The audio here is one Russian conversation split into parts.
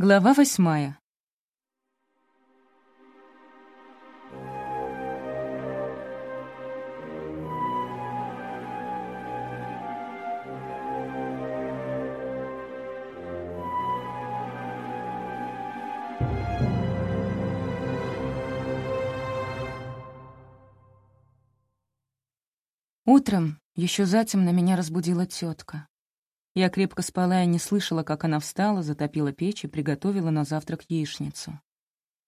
Глава восьмая. Утром, еще затемно, меня разбудила тетка. Я крепко спала и не слышала, как она встала, затопила печь и приготовила на завтрак яичницу.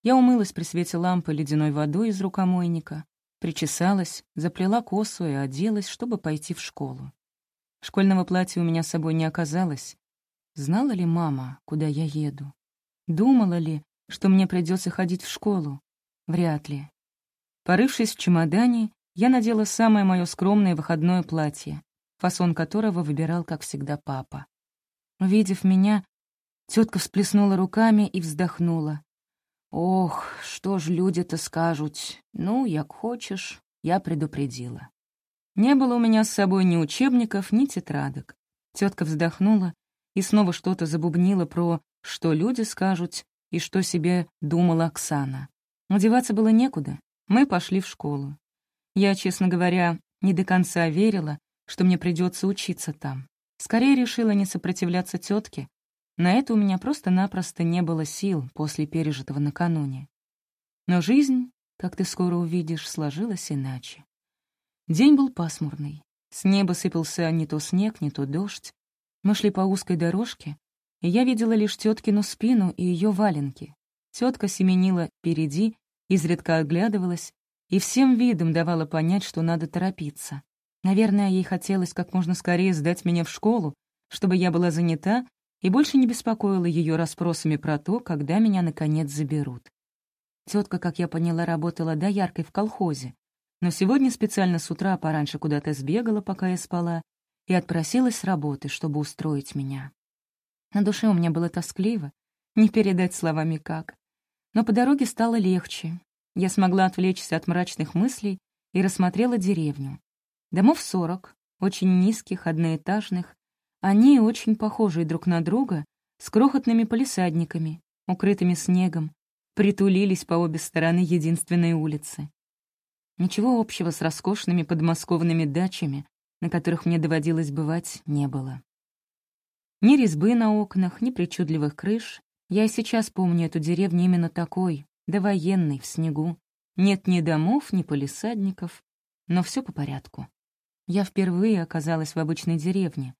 Я умылась при свете лампы ледяной водой из рукомойника, причесалась, заплела косу и оделась, чтобы пойти в школу. Школьного платья у меня с собой не оказалось. Знала ли мама, куда я еду? Думала ли, что мне придется ходить в школу? Вряд ли. Порывшись в чемодане, я надела самое мое скромное выходное платье, фасон которого выбирал, как всегда, папа. Увидев меня, тетка всплеснула руками и вздохнула. «Ох, что ж люди-то скажут? Ну, як хочешь, я предупредила». Не было у меня с собой ни учебников, ни тетрадок. Тетка вздохнула и снова что-то забубнила про «что люди скажут» и что себе думала Оксана. Одеваться было некуда, мы пошли в школу. Я, честно говоря, не до конца верила, что мне придется учиться там. Скорее решила не сопротивляться тетке. На это у меня просто-напросто не было сил после пережитого накануне. Но жизнь, как ты скоро увидишь, сложилась иначе. День был пасмурный. С неба сыпался не то снег, не то дождь. Мы шли по узкой дорожке, и я видела лишь теткину спину и ее валенки. Тетка семенила впереди, изредка оглядывалась и всем видом давала понять, что надо торопиться. Наверное, ей хотелось как можно скорее сдать меня в школу, чтобы я была занята и больше не беспокоила ее расспросами про то, когда меня, наконец, заберут. Тетка, как я поняла, работала дояркой в колхозе, но сегодня специально с утра пораньше куда-то сбегала, пока я спала, и отпросилась с работы, чтобы устроить меня. На душе у меня было тоскливо, не передать словами как. Но по дороге стало легче. Я смогла отвлечься от мрачных мыслей и рассмотрела деревню. Домов сорок, очень низких, одноэтажных. Они очень похожие друг на друга, с крохотными полисадниками, укрытыми снегом, притулились по обе стороны единственной улицы. Ничего общего с роскошными подмосковными дачами, на которых мне доводилось бывать, не было. Ни резьбы на окнах, ни причудливых крыш. Я и сейчас помню эту деревню именно такой, довоенной, в снегу. Нет ни домов, ни полисадников, но все по порядку. Я впервые оказалась в обычной деревне,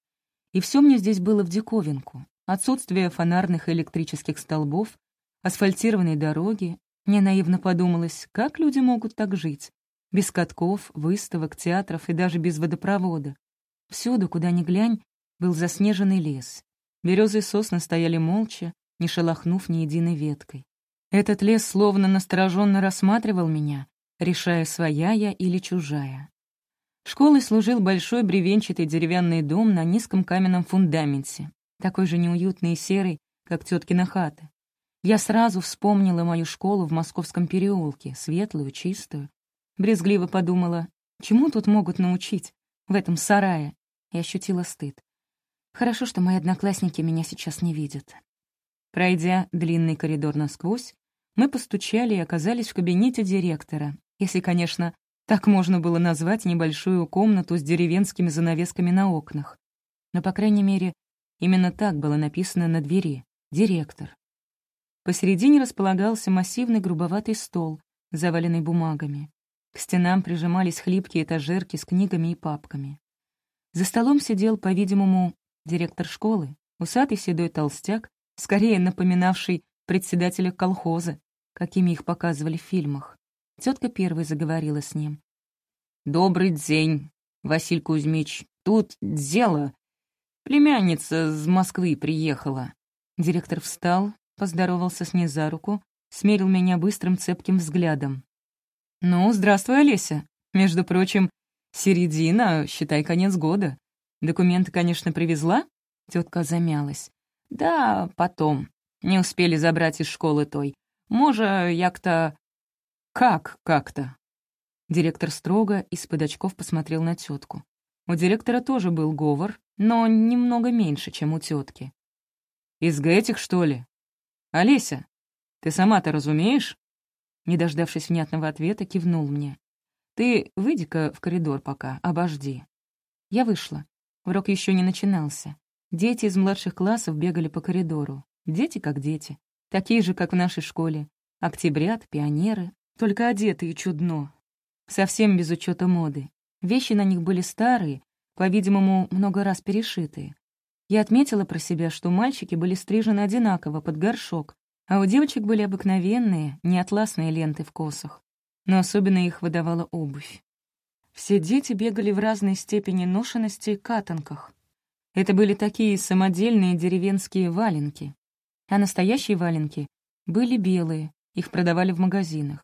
и все мне здесь было в диковинку. Отсутствие фонарных и электрических столбов, асфальтированной дороги. Мне наивно подумалось, как люди могут так жить? Без катков, выставок, театров и даже без водопровода. Всюду, куда ни глянь, был заснеженный лес. Березы и сосны стояли молча, не шелохнув ни единой веткой. Этот лес словно настороженно рассматривал меня, решая, своя я или чужая. Школой служил большой бревенчатый деревянный дом на низком каменном фундаменте, такой же неуютный и серый, как теткина хата. Я сразу вспомнила мою школу в Московском переулке, светлую, чистую. Брезгливо подумала, чему тут могут научить, в этом сарае, и ощутила стыд. Хорошо, что мои одноклассники меня сейчас не видят. Пройдя длинный коридор насквозь, мы постучали и оказались в кабинете директора, если, конечно, так можно было назвать небольшую комнату с деревенскими занавесками на окнах. Но, по крайней мере, именно так было написано на двери «Директор». Посередине располагался массивный грубоватый стол, заваленный бумагами. К стенам прижимались хлипкие этажерки с книгами и папками. За столом сидел, по-видимому, директор школы, усатый седой толстяк, скорее напоминавший председателя колхоза, какими их показывали в фильмах. Тетка первой заговорила с ним. «Добрый день, Василий Кузьмич. Тут дело. Племянница из Москвы приехала». Директор встал, поздоровался с ней за руку, смерил меня быстрым цепким взглядом. «Ну, здравствуй, Олеся. Между прочим, середина, считай, конец года. Документы, конечно, привезла?» Тетка замялась. «Да, потом. Не успели забрать из школы той. Може, як-то «Как как-то?» Директор строго из-под очков посмотрел на тетку. У директора тоже был говор, но немного меньше, чем у тетки. «Из этих, что ли?» «Олеся, ты сама-то разумеешь?» Не дождавшись внятного ответа, кивнул мне. «Ты выйди-ка в коридор пока, обожди». Я вышла. Урок еще не начинался. Дети из младших классов бегали по коридору. Дети как дети. Такие же, как в нашей школе. Октябрят, пионеры, только одетые чудно. Совсем без учета моды. Вещи на них были старые, по-видимому, много раз перешитые. Я отметила про себя, что мальчики были стрижены одинаково, под горшок, а у девочек были обыкновенные, не атласные ленты в косах. Но особенно их выдавала обувь. Все дети бегали в разной степени ношенности катанках. Это были такие самодельные деревенские валенки. А настоящие валенки были белые, их продавали в магазинах.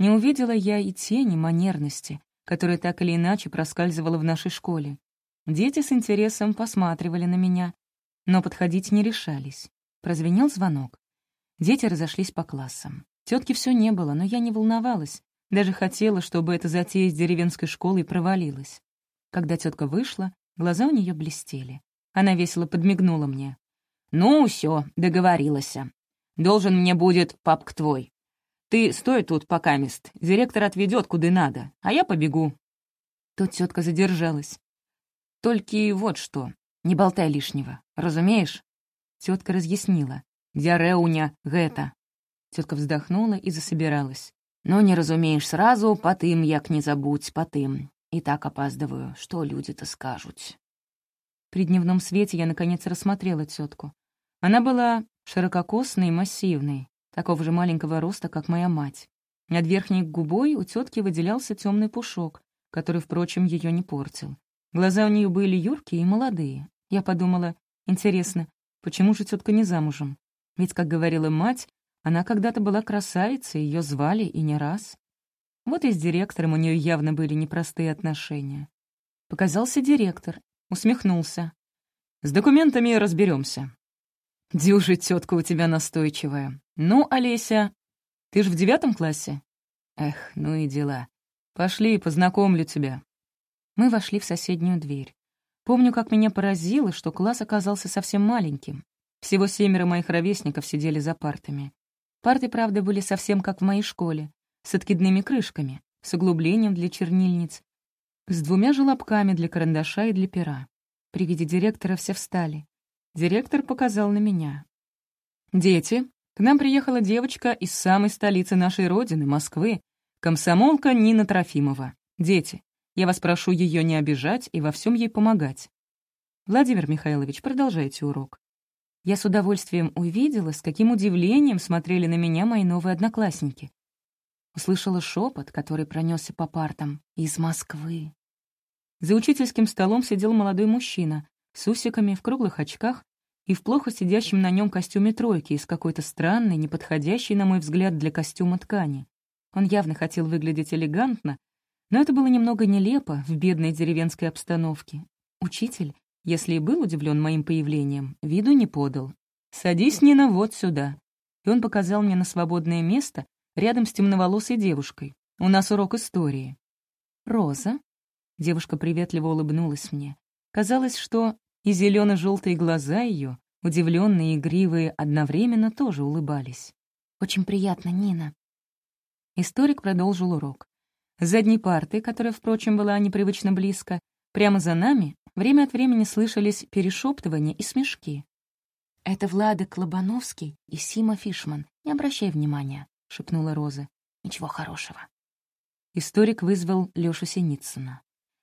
Не увидела я и тени манерности, которая так или иначе проскальзывала в нашей школе. Дети с интересом посматривали на меня, но подходить не решались. Прозвенел звонок. Дети разошлись по классам. Тетки все не было, но я не волновалась. Даже хотела, чтобы эта затея с деревенской школой провалилась. Когда тетка вышла, глаза у нее блестели. Она весело подмигнула мне. «Ну, все, договорилась. Должен мне будет папк твой. Ты стой тут, пока мест. Директор отведет, куда надо, а я побегу». Тут тетка задержалась. «Только и вот что, не болтай лишнего, разумеешь?» Тетка разъяснила. «Дяреуня гэта». Тетка вздохнула и засобиралась. «Но не разумеешь сразу, потым, як не забудь, потым. И так опаздываю, что люди-то скажут». При дневном свете я, наконец, рассмотрела тетку. Она была ширококосной и массивной, такого же маленького роста, как моя мать. Над верхней губой у тетки выделялся темный пушок, который, впрочем, ее не портил. Глаза у нее были юркие и молодые. Я подумала, интересно, почему же тетка не замужем? Ведь, как говорила мать, она когда-то была красавицей, ее звали и не раз. Вот и с директором у нее явно были непростые отношения. Показался директор, усмехнулся. «С документами разберемся. Дюжи тетка у тебя настойчивая. Ну, Олеся, ты ж в девятом классе? Эх, ну и дела. Пошли, познакомлю тебя. Мы вошли в соседнюю дверь. Помню, как меня поразило, что класс оказался совсем маленьким. Всего семеро моих ровесников сидели за партами. Парты, правда, были совсем как в моей школе, с откидными крышками, с углублением для чернильниц, с двумя желобками для карандаша и для пера. При виде директора все встали. Директор показал на меня. «Дети, к нам приехала девочка из самой столицы нашей родины, Москвы, комсомолка Нина Трофимова. Дети, я вас прошу ее не обижать и во всем ей помогать. Владимир Михайлович, продолжайте урок. Я с удовольствием увидела, с каким удивлением смотрели на меня мои новые одноклассники. Услышала шепот, который пронесся по партам. «Из Москвы». За учительским столом сидел молодой мужчина с усиками, в круглых очках и в плохо сидящем на нем костюме тройки из какой-то странной, неподходящей, на мой взгляд, для костюма ткани. Он явно хотел выглядеть элегантно, но это было немного нелепо в бедной деревенской обстановке. Учитель, если и был удивлен моим появлением, виду не подал. «Садись, Нина, вот сюда». И он показал мне на свободное место рядом с темноволосой девушкой. «У нас урок истории». «Роза?» Девушка приветливо улыбнулась мне. Казалось, что и зелено-желтые глаза ее, удивленные и игривые, одновременно тоже улыбались. «Очень приятно, Нина». Историк продолжил урок. С задней парты, которая, впрочем, была непривычно близко, прямо за нами время от времени слышались перешептывания и смешки. «Это Влада Клобановский и Сима Фишман. Не обращай внимания», — шепнула Роза. «Ничего хорошего». Историк вызвал Лёшу Синицына.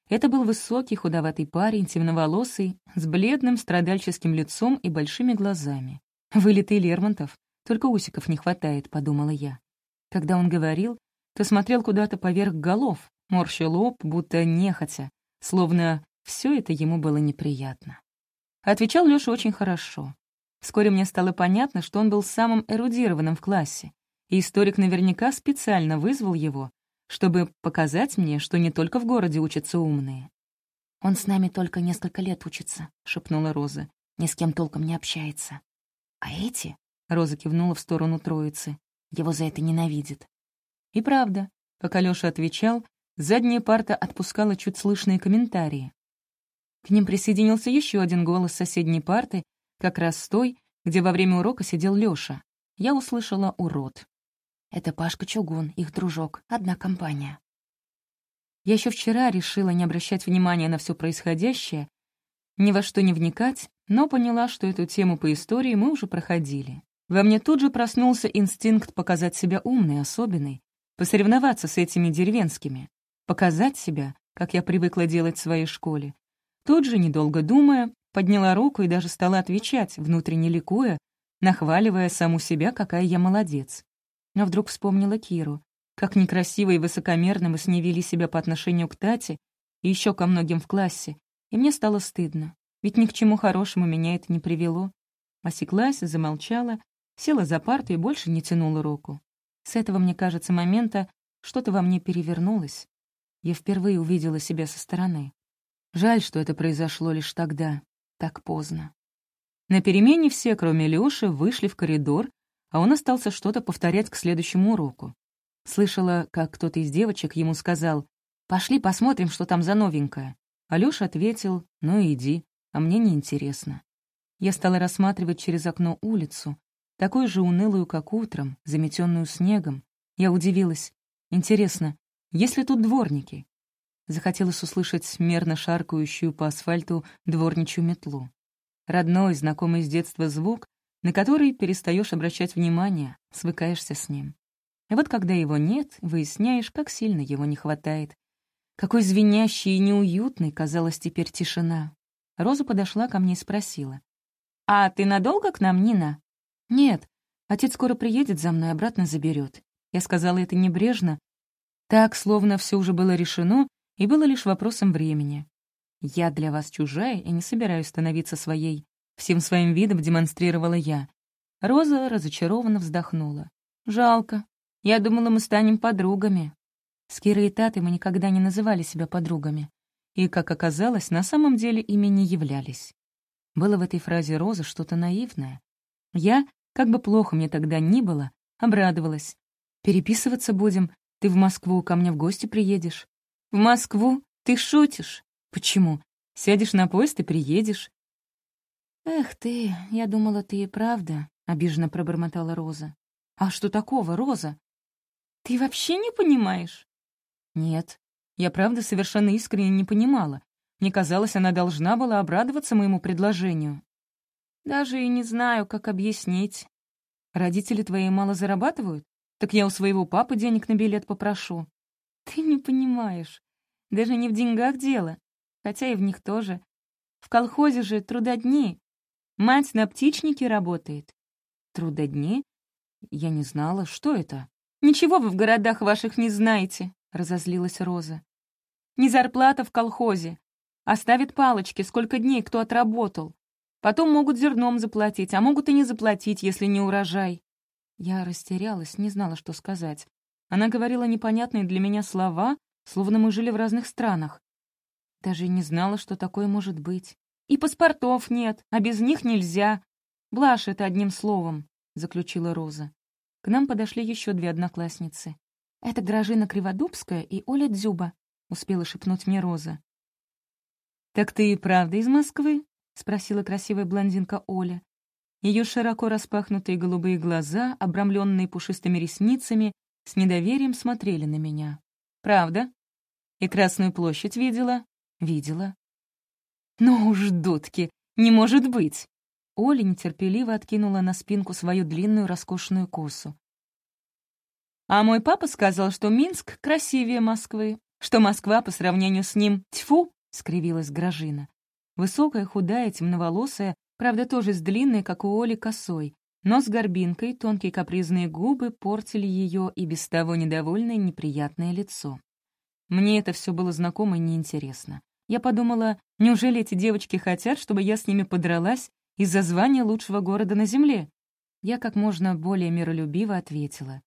Это был высокий, худоватый парень, темноволосый, с бледным страдальческим лицом и большими глазами. Вылитый Лермонтов, только усиков не хватает, подумала я. Когда он говорил, то смотрел куда-то поверх голов, морщил лоб, будто нехотя, словно все это ему было неприятно. Отвечал Лёша очень хорошо. Вскоре мне стало понятно, что он был самым эрудированным в классе, и историк наверняка специально вызвал его, чтобы показать мне, что не только в городе учатся умные. «Он с нами только несколько лет учится», — шепнула Роза. «Ни с кем толком не общается». «А эти?» — Роза кивнула в сторону троицы. «Его за это ненавидят». И правда, пока Лёша отвечал, задняя парта отпускала чуть слышные комментарии. К ним присоединился еще один голос соседней парты, как раз с той, где во время урока сидел Лёша. я услышала «урод». Это Пашка Чугун, их дружок, одна компания. Я еще вчера решила не обращать внимания на все происходящее, ни во что не вникать, но поняла, что эту тему по истории мы уже проходили. Во мне тут же проснулся инстинкт показать себя умной, особенной, посоревноваться с этими деревенскими, показать себя, как я привыкла делать в своей школе. Тут же, недолго думая, подняла руку и даже стала отвечать, внутренне ликуя, нахваливая саму себя, какая я молодец. Но вдруг вспомнила Киру, как некрасиво и высокомерно мы с ней вели себя по отношению к Тате и еще ко многим в классе, и мне стало стыдно, ведь ни к чему хорошему меня это не привело. Осеклась, замолчала Села за парту и больше не тянула руку. С этого, мне кажется, момента что-то во мне перевернулось. Я впервые увидела себя со стороны. Жаль, что это произошло лишь тогда, так поздно. На перемене все, кроме Лёши, вышли в коридор, а он остался что-то повторять к следующему уроку. Слышала, как кто-то из девочек ему сказал «Пошли посмотрим, что там за новенькое». А Лёша ответил «Ну иди, а мне неинтересно». Я стала рассматривать через окно улицу, такую же унылую, как утром, заметенную снегом. Я удивилась. Интересно, есть ли тут дворники? Захотелось услышать мерно шаркающую по асфальту дворничью метлу. Родной, знакомый с детства звук, на который перестаешь обращать внимание, свыкаешься с ним. И вот когда его нет, выясняешь, как сильно его не хватает. Какой звенящей и неуютной казалась теперь тишина. Роза подошла ко мне и спросила. «А ты надолго к нам, Нина?» «Нет, отец скоро приедет за мной, обратно заберет. Я сказала это небрежно, так, словно все уже было решено и было лишь вопросом времени. «Я для вас чужая и не собираюсь становиться своей», — всем своим видом демонстрировала я. Роза разочарованно вздохнула. «Жалко. Я думала, мы станем подругами». С Кирой и Татой мы никогда не называли себя подругами. И, как оказалось, на самом деле ими не являлись. Было в этой фразе Розы что-то наивное. Я, как бы плохо мне тогда ни было, обрадовалась. «Переписываться будем. Ты в Москву ко мне в гости приедешь». «В Москву? Ты шутишь?» «Почему? Сядешь на поезд и приедешь». «Эх ты, я думала, ты и правда», — обиженно пробормотала Роза. «А что такого, Роза?» «Ты вообще не понимаешь?» «Нет, я правда совершенно искренне не понимала. Мне казалось, она должна была обрадоваться моему предложению. Даже и не знаю, как объяснить. Родители твои мало зарабатывают? Так я у своего папы денег на билет попрошу. Ты не понимаешь. Даже не в деньгах дело. Хотя и в них тоже. В колхозе же трудодни. Мать на птичнике работает. Трудодни? Я не знала, что это. Ничего вы в городах ваших не знаете, разозлилась Роза. Не зарплата в колхозе. Оставит палочки, сколько дней кто отработал. Потом могут зерном заплатить, а могут и не заплатить, если не урожай». Я растерялась, не знала, что сказать. Она говорила непонятные для меня слова, словно мы жили в разных странах. Даже не знала, что такое может быть. «И паспортов нет, а без них нельзя. Блаш это одним словом», — заключила Роза. К нам подошли еще две одноклассницы. «Это Гражина Криводубская и Оля Дзюба», — успела шепнуть мне Роза. «Так ты и правда из Москвы?» — спросила красивая блондинка Оля. Ее широко распахнутые голубые глаза, обрамленные пушистыми ресницами, с недоверием смотрели на меня. «Правда? И Красную площадь видела?» «Видела». «Ну уж, дудки, не может быть!» Оля нетерпеливо откинула на спинку свою длинную роскошную косу. «А мой папа сказал, что Минск красивее Москвы, что Москва по сравнению с ним — тьфу!» — скривилась Гражина. Высокая, худая, темноволосая, правда, тоже с длинной, как у Оли, косой, но с горбинкой, тонкие капризные губы портили ее и без того недовольное неприятное лицо. Мне это все было знакомо и неинтересно. Я подумала, неужели эти девочки хотят, чтобы я с ними подралась из-за звания лучшего города на Земле? Я как можно более миролюбиво ответила.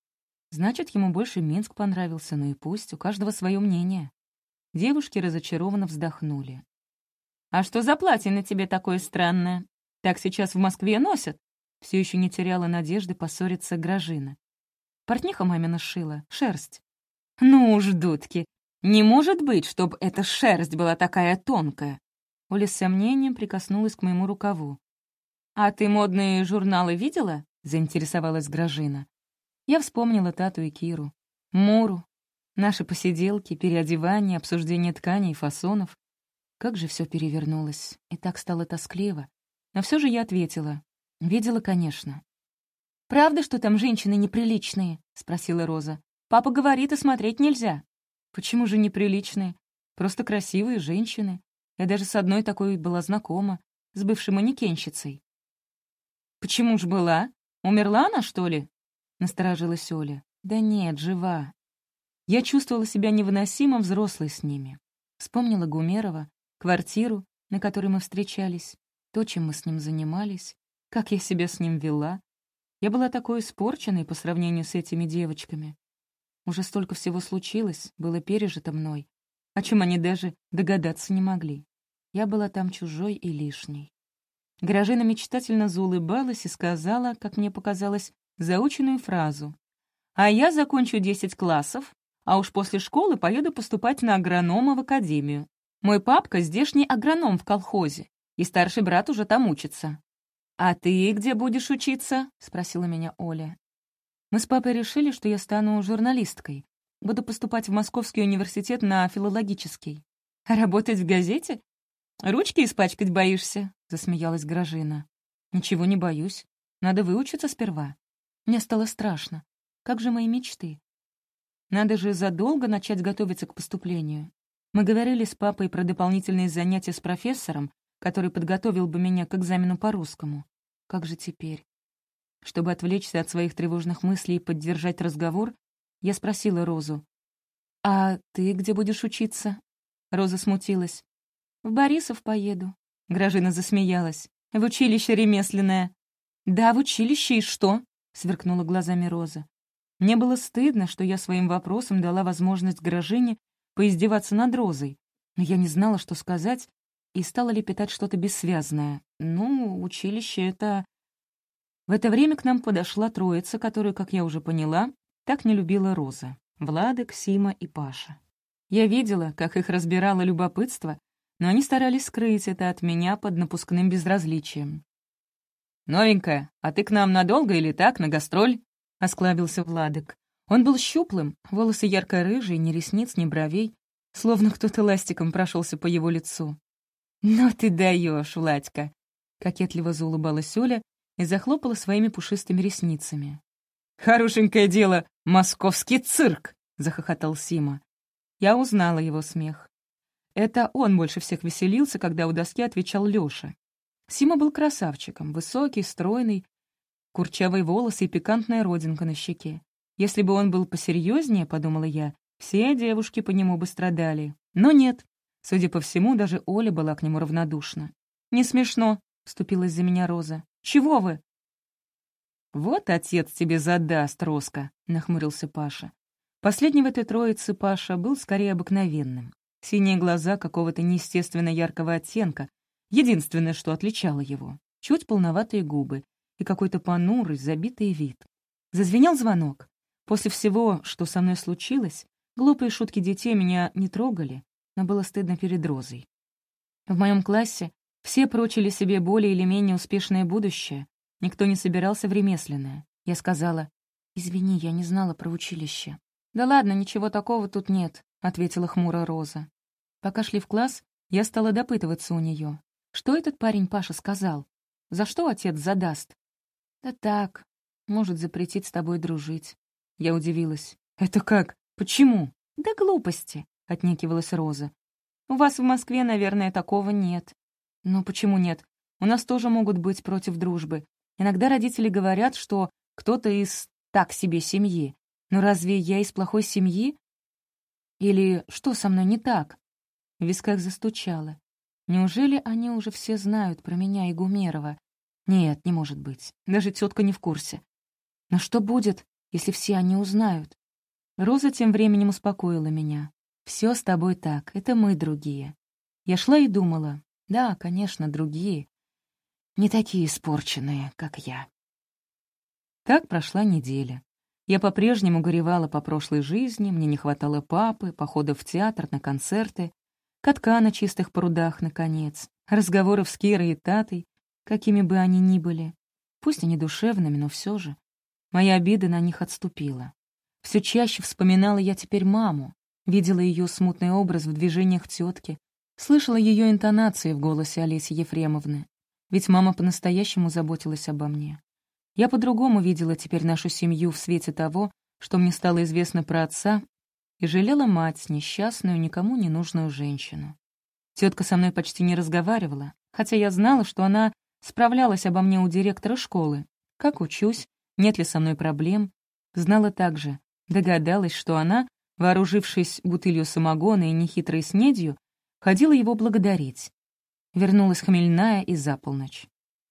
Значит, ему больше Минск понравился, ну и пусть, у каждого свое мнение. Девушки разочарованно вздохнули. «А что за платье на тебе такое странное? Так сейчас в Москве носят?» Все еще не теряла надежды поссориться Гражина. Портниха мамина шила, шерсть. «Ну уж, дудки, не может быть, чтобы эта шерсть была такая тонкая!» Оля с сомнением прикоснулась к моему рукаву. «А ты модные журналы видела? — заинтересовалась Гражина. Я вспомнила Тату и Киру, Муру, наши посиделки, переодевания, обсуждение тканей и фасонов. Как же все перевернулось, и так стало тоскливо. Но все же я ответила. Видела, конечно. «Правда, что там женщины неприличные?» — спросила Роза. «Папа говорит, и смотреть нельзя». «Почему же неприличные? Просто красивые женщины. Я даже с одной такой была знакома, с бывшей манекенщицей». «Почему ж была? Умерла она, что ли?» — насторожилась Оля. «Да нет, жива». Я чувствовала себя невыносимо взрослой с ними. Вспомнила Гумерова, квартиру, на которой мы встречались, то, чем мы с ним занимались, как я себя с ним вела. Я была такой испорченной по сравнению с этими девочками. Уже столько всего случилось, было пережито мной, о чем они даже догадаться не могли. Я была там чужой и лишней. Гражина мечтательно заулыбалась и сказала, как мне показалось, заученную фразу. «А я закончу 10 классов, а уж после школы поеду поступать на агронома в академию. Мой папка — здешний агроном в колхозе, и старший брат уже там учится». «А ты где будешь учиться?» — спросила меня Оля. Мы с папой решили, что я стану журналисткой. Буду поступать в Московский университет на филологический. А работать в газете? Ручки испачкать боишься?» — засмеялась Гражина. «Ничего не боюсь. Надо выучиться сперва. Мне стало страшно. Как же мои мечты? Надо же задолго начать готовиться к поступлению. Мы говорили с папой про дополнительные занятия с профессором, который подготовил бы меня к экзамену по русскому. Как же теперь? Чтобы отвлечься от своих тревожных мыслей и поддержать разговор, я спросила Розу. «А ты где будешь учиться?» Роза смутилась. «В Борисов поеду». Гражина засмеялась. «В училище ремесленное». «Да, в училище, и что?» — сверкнула глазами Роза. Мне было стыдно, что я своим вопросом дала возможность Гражине поиздеваться над Розой, но я не знала, что сказать, и стала лепетать что-то бессвязное. «Ну, училище — это...» В это время к нам подошла троица, которую, как я уже поняла, так не любила Роза — Владик, Сима и Паша. Я видела, как их разбирало любопытство, но они старались скрыть это от меня под напускным безразличием. «Новенькая, а ты к нам надолго или так, на гастроль?» — осклабился Владик. Он был щуплым, волосы ярко-рыжие, ни ресниц, ни бровей, словно кто-то ластиком прошелся по его лицу. «Ну ты даешь, Владька!» — кокетливо заулыбалась Оля и захлопала своими пушистыми ресницами. «Хорошенькое дело, московский цирк!» — захохотал Сима. Я узнала его смех. Это он больше всех веселился, когда у доски отвечал Лёша. Сима был красавчиком, высокий, стройный, курчавые волосы и пикантная родинка на щеке. Если бы он был посерьезнее, подумала я, все девушки по нему бы страдали. Но нет. Судя по всему, даже Оля была к нему равнодушна. «Не смешно», — вступилась за меня Роза. «Чего вы?» «Вот отец тебе задаст, Роска», — нахмурился Паша. Последний в этой троице Паша был скорее обыкновенным. Синие глаза какого-то неестественно яркого оттенка, единственное, что отличало его. Чуть полноватые губы и какой-то понурый, забитый вид. Зазвенел звонок. После всего, что со мной случилось, глупые шутки детей меня не трогали, но было стыдно перед Розой. В моем классе все прочили себе более или менее успешное будущее, никто не собирался в ремесленное. Я сказала, «Извини, я не знала про училище». «Да ладно, ничего такого тут нет», — ответила хмуро Роза. Пока шли в класс, я стала допытываться у нее. Что этот парень Паша сказал? За что отец задаст? Да так, может запретить с тобой дружить. Я удивилась. Это как? Почему? Да глупости, отнекивалась Роза. У вас в Москве, наверное, такого нет. Но почему нет? У нас тоже могут быть против дружбы. Иногда родители говорят, что кто-то из так себе семьи. Но разве я из плохой семьи? Или что со мной не так? В висках застучало. Неужели они уже все знают про меня и Гумерова? Нет, не может быть. Даже тетка не в курсе. Но что будет, если все они узнают? Роза тем временем успокоила меня. Все с тобой так, это мы другие. Я шла и думала. Да, конечно, другие. Не такие испорченные, как я. Так прошла неделя. Я по-прежнему горевала по прошлой жизни, мне не хватало папы, походов в театр, на концерты, катка на чистых прудах, наконец, разговоров с Кирой и Татой, какими бы они ни были. пусть и не душевными, но все же. Моя обида на них отступила. Все чаще вспоминала я теперь маму, видела ее смутный образ в движениях тетки, слышала ее интонации в голосе Олеси Ефремовны. Ведь мама по-настоящему заботилась обо мне. Я по-другому видела теперь нашу семью в свете того, что мне стало известно про отца, и жалела мать, несчастную, никому не нужную женщину. Тетка со мной почти не разговаривала, хотя я знала, что она справлялась обо мне у директора школы. Как учусь, нет ли со мной проблем. Знала также, догадалась, что она, вооружившись бутылью самогона и нехитрой снедью, ходила его благодарить. Вернулась хмельная и за полночь.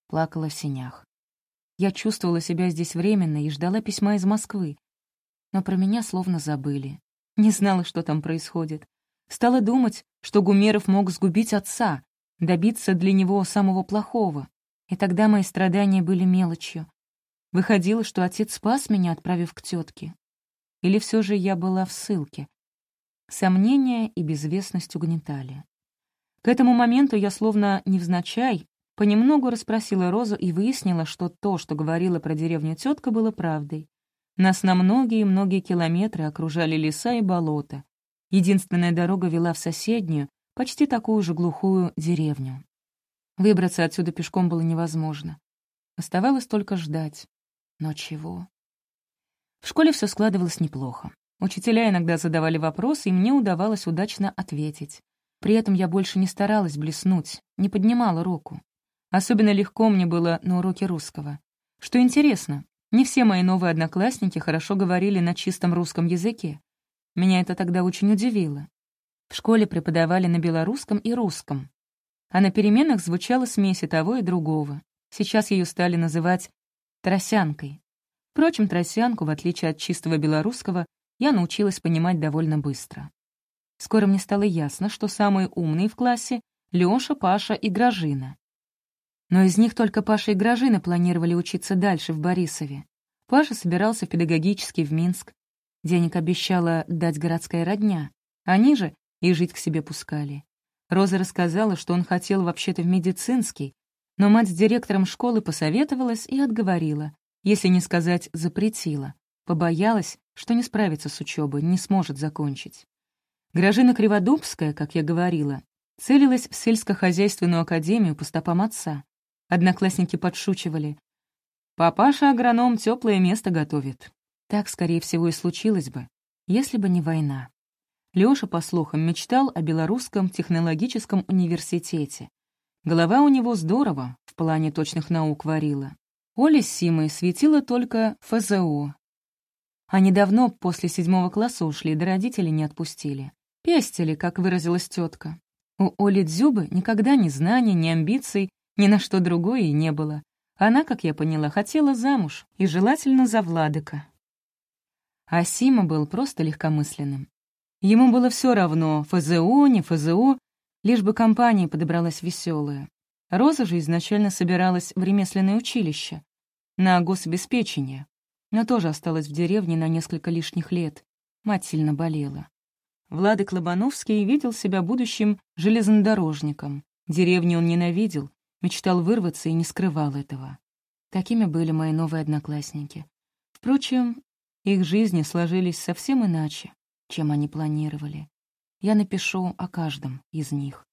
Плакала в синях. Я чувствовала себя здесь временно и ждала письма из Москвы. Но про меня словно забыли. Не знала, что там происходит. Стала думать, что Гумеров мог сгубить отца, добиться для него самого плохого. И тогда мои страдания были мелочью. Выходило, что отец спас меня, отправив к тетке. Или все же я была в ссылке. Сомнения и безвестность угнетали. К этому моменту я словно невзначай понемногу расспросила Розу и выяснила, что то, что говорила про деревню тетка, было правдой. Нас на многие-многие километры окружали леса и болота. Единственная дорога вела в соседнюю, почти такую же глухую деревню. Выбраться отсюда пешком было невозможно. Оставалось только ждать. Но чего? В школе все складывалось неплохо. Учителя иногда задавали вопросы, и мне удавалось удачно ответить. При этом я больше не старалась блеснуть, не поднимала руку. Особенно легко мне было на уроке русского. Что интересно, не все мои новые одноклассники хорошо говорили на чистом русском языке. Меня это тогда очень удивило. В школе преподавали на белорусском и русском. А на переменах звучала смесь и того, и другого. Сейчас ее стали называть «тросянкой». Впрочем, тросянку, в отличие от чистого белорусского, я научилась понимать довольно быстро. Скоро мне стало ясно, что самые умные в классе — Лёша, Паша и Гражина. Но из них только Паша и Гражина планировали учиться дальше в Борисове. Паша собирался педагогически в Минск. Денег обещала дать городская родня. Они же и жить к себе пускали. Роза рассказала, что он хотел вообще-то в медицинский, но мать с директором школы посоветовалась и отговорила, если не сказать запретила. Побоялась, что не справится с учебой, не сможет закончить. Гражина Криводубская, как я говорила, целилась в сельскохозяйственную академию по стопам отца. Одноклассники подшучивали. «Папаша-агроном теплое место готовит». Так, скорее всего, и случилось бы, если бы не война. Лёша, по слухам, мечтал о Белорусском технологическом университете. Голова у него здорово, в плане точных наук варила. Оля с Симой светила только ФЗО. Они давно после седьмого класса ушли, да родители не отпустили. Пестили, как выразилась тетка. У Оли Дзюбы никогда ни знаний, ни амбиций, ни на что другое и не было. Она, как я поняла, хотела замуж, и желательно за Владыка. А Сима был просто легкомысленным. Ему было все равно, ФЗО, не ФЗО, лишь бы компания подобралась веселая. Роза же изначально собиралась в ремесленное училище, на гособеспечение, но тоже осталась в деревне на несколько лишних лет. Мать сильно болела. Владык Лобановский видел себя будущим железнодорожником. Деревню он ненавидел, мечтал вырваться и не скрывал этого. Такими были мои новые одноклассники. Впрочем, их жизни сложились совсем иначе, чем они планировали. Я напишу о каждом из них.